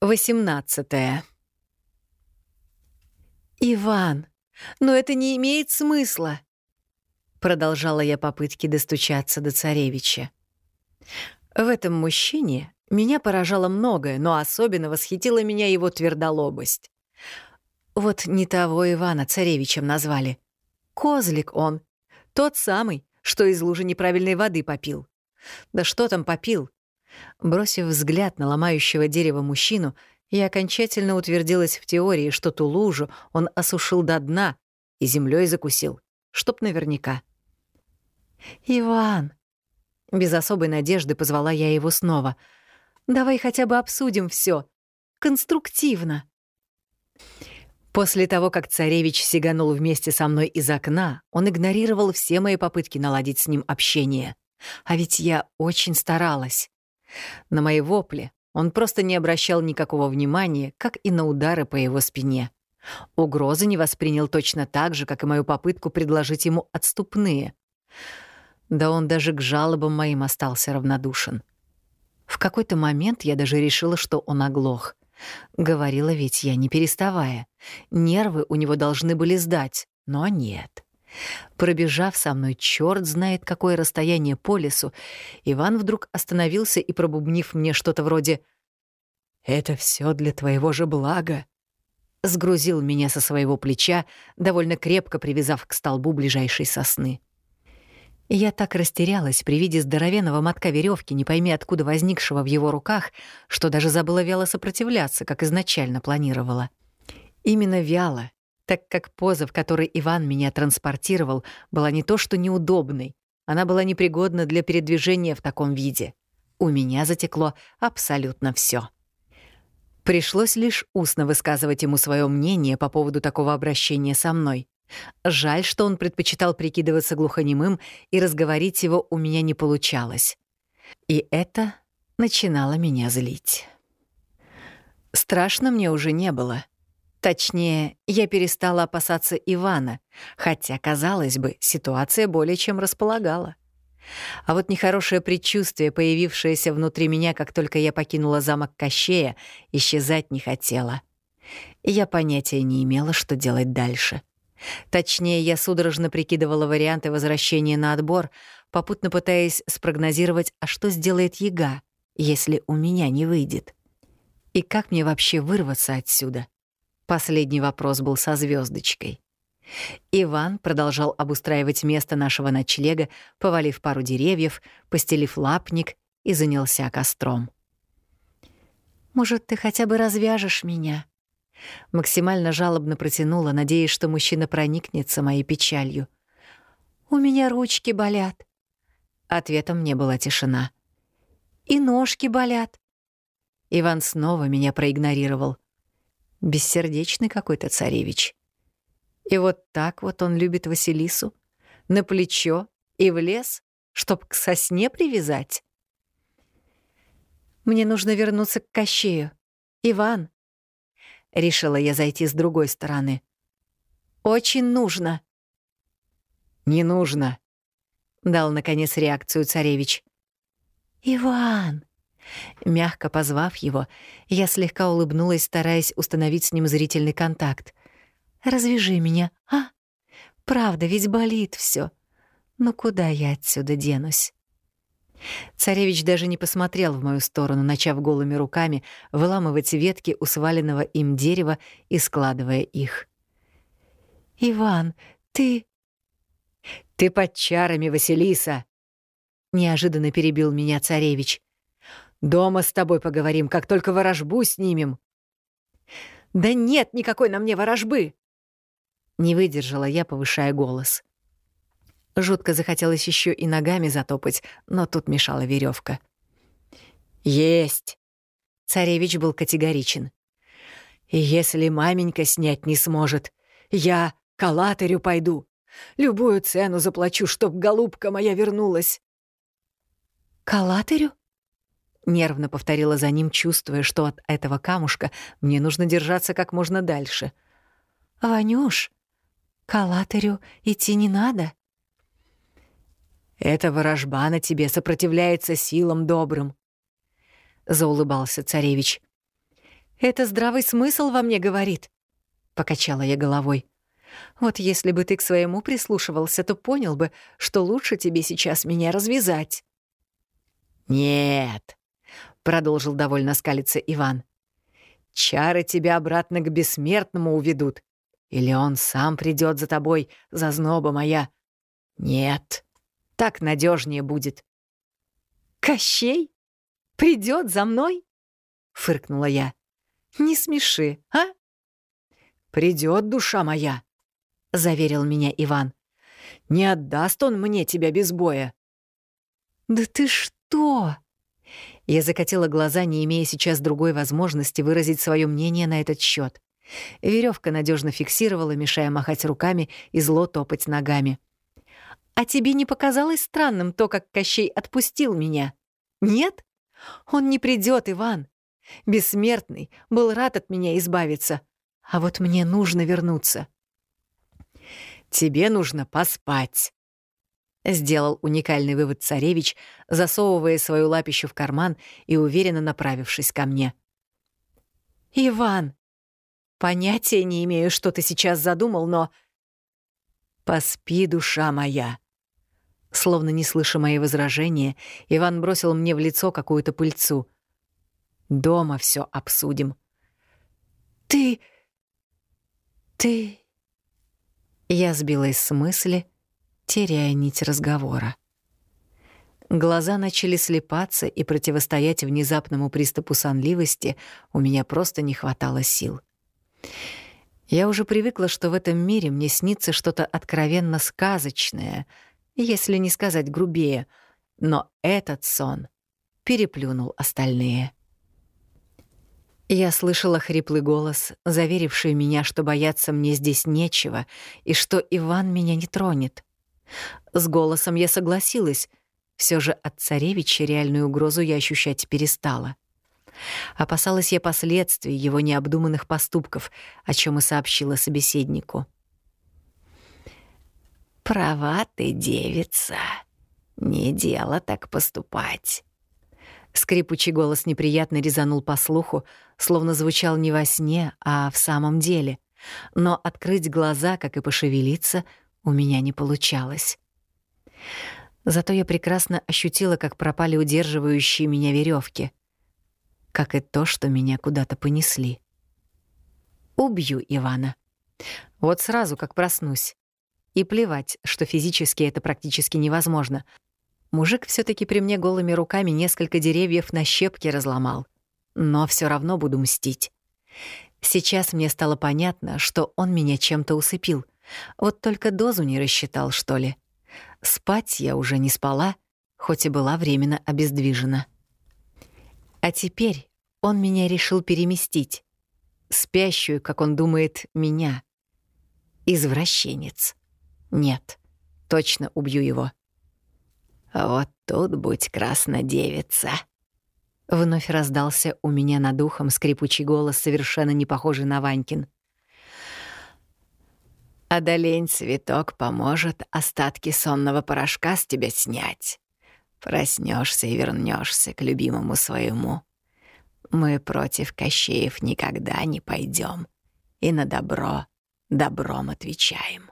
18. «Иван, но это не имеет смысла!» Продолжала я попытки достучаться до царевича. В этом мужчине меня поражало многое, но особенно восхитила меня его твердолобость. Вот не того Ивана царевичем назвали. Козлик он. Тот самый, что из лужи неправильной воды попил. Да что там попил? Бросив взгляд на ломающего дерево мужчину, я окончательно утвердилась в теории, что ту лужу он осушил до дна и землей закусил, чтоб наверняка. «Иван!» Без особой надежды позвала я его снова. «Давай хотя бы обсудим все Конструктивно!» После того, как царевич сиганул вместе со мной из окна, он игнорировал все мои попытки наладить с ним общение. А ведь я очень старалась. На мои вопли он просто не обращал никакого внимания, как и на удары по его спине. Угрозы не воспринял точно так же, как и мою попытку предложить ему отступные. Да он даже к жалобам моим остался равнодушен. В какой-то момент я даже решила, что он оглох. Говорила ведь я, не переставая. Нервы у него должны были сдать, но нет. Пробежав со мной черт знает какое расстояние по лесу, Иван вдруг остановился и, пробубнив мне что-то вроде «Это все для твоего же блага», сгрузил меня со своего плеча, довольно крепко привязав к столбу ближайшей сосны. Я так растерялась при виде здоровенного мотка веревки, не пойми откуда возникшего в его руках, что даже забыла вяло сопротивляться, как изначально планировала. Именно вяло, так как поза, в которой Иван меня транспортировал, была не то что неудобной, она была непригодна для передвижения в таком виде. У меня затекло абсолютно все. Пришлось лишь устно высказывать ему свое мнение по поводу такого обращения со мной. Жаль, что он предпочитал прикидываться глухонемым, и разговорить его у меня не получалось. И это начинало меня злить. Страшно мне уже не было — Точнее, я перестала опасаться Ивана, хотя, казалось бы, ситуация более чем располагала. А вот нехорошее предчувствие, появившееся внутри меня, как только я покинула замок Кощея, исчезать не хотело. Я понятия не имела, что делать дальше. Точнее, я судорожно прикидывала варианты возвращения на отбор, попутно пытаясь спрогнозировать, а что сделает Яга, если у меня не выйдет. И как мне вообще вырваться отсюда? Последний вопрос был со звездочкой. Иван продолжал обустраивать место нашего ночлега, повалив пару деревьев, постелив лапник и занялся костром. «Может, ты хотя бы развяжешь меня?» Максимально жалобно протянула, надеясь, что мужчина проникнется моей печалью. «У меня ручки болят». Ответом мне была тишина. «И ножки болят». Иван снова меня проигнорировал. Бессердечный какой-то царевич. И вот так вот он любит Василису. На плечо и в лес, чтоб к сосне привязать. Мне нужно вернуться к Кощею. Иван. Решила я зайти с другой стороны. Очень нужно. Не нужно. Дал, наконец, реакцию царевич. «Иван!» Мягко позвав его, я слегка улыбнулась, стараясь установить с ним зрительный контакт. «Развяжи меня, а? Правда, ведь болит все. Ну куда я отсюда денусь?» Царевич даже не посмотрел в мою сторону, начав голыми руками выламывать ветки у сваленного им дерева и складывая их. «Иван, ты...» «Ты под чарами, Василиса!» Неожиданно перебил меня царевич. Дома с тобой поговорим, как только ворожбу снимем». «Да нет никакой на мне ворожбы!» Не выдержала я, повышая голос. Жутко захотелось еще и ногами затопать, но тут мешала веревка. «Есть!» Царевич был категоричен. «Если маменька снять не сможет, я к Алатырю пойду. Любую цену заплачу, чтоб голубка моя вернулась». «К Алатырю?» Нервно повторила за ним, чувствуя, что от этого камушка мне нужно держаться как можно дальше. «Ванюш, к Алатырю идти не надо?» «Эта ворожба на тебе сопротивляется силам добрым», — заулыбался царевич. Это здравый смысл во мне говорит, покачала я головой. Вот если бы ты к своему прислушивался, то понял бы, что лучше тебе сейчас меня развязать. Нет, продолжил довольно скалиться Иван. Чары тебя обратно к бессмертному уведут. Или он сам придет за тобой, за зноба моя. Нет, так надежнее будет. Кощей? Придет за мной? фыркнула я. Не смеши, а? Придет душа моя, заверил меня Иван. Не отдаст он мне тебя без боя. Да ты что? Я закатила глаза, не имея сейчас другой возможности выразить свое мнение на этот счет. Веревка надежно фиксировала, мешая махать руками и зло топать ногами. «А тебе не показалось странным то, как Кощей отпустил меня? Нет? Он не придет, Иван. Бессмертный был рад от меня избавиться. А вот мне нужно вернуться». «Тебе нужно поспать», — сделал уникальный вывод царевич, засовывая свою лапищу в карман и уверенно направившись ко мне. «Иван, понятия не имею, что ты сейчас задумал, но...» «Поспи, душа моя!» Словно не слыша мои возражения, Иван бросил мне в лицо какую-то пыльцу. «Дома все обсудим». «Ты... ты...» Я сбилась с мысли, теряя нить разговора. Глаза начали слепаться, и противостоять внезапному приступу сонливости у меня просто не хватало сил. Я уже привыкла, что в этом мире мне снится что-то откровенно сказочное, если не сказать грубее, но этот сон переплюнул остальные. Я слышала хриплый голос, заверивший меня, что бояться мне здесь нечего и что Иван меня не тронет. С голосом я согласилась. Все же от царевича реальную угрозу я ощущать перестала. Опасалась я последствий его необдуманных поступков, о чем и сообщила собеседнику. «Права ты, девица. Не дело так поступать». Скрипучий голос неприятно резанул по слуху, словно звучал не во сне, а в самом деле. Но открыть глаза, как и пошевелиться, у меня не получалось. Зато я прекрасно ощутила, как пропали удерживающие меня веревки, как и то, что меня куда-то понесли. Убью Ивана. Вот сразу, как проснусь. И плевать, что физически это практически невозможно. Мужик все таки при мне голыми руками несколько деревьев на щепки разломал. Но все равно буду мстить. Сейчас мне стало понятно, что он меня чем-то усыпил — вот только дозу не рассчитал, что ли. Спать я уже не спала, хоть и была временно обездвижена. А теперь он меня решил переместить. Спящую, как он думает, меня. Извращенец. Нет, точно убью его. «Вот тут будь красна девица!» Вновь раздался у меня над ухом скрипучий голос, совершенно не похожий на Ванькин. Одолень цветок поможет остатки сонного порошка с тебя снять. Проснешься и вернешься к любимому своему. Мы против Кощеев никогда не пойдем, и на добро добром отвечаем.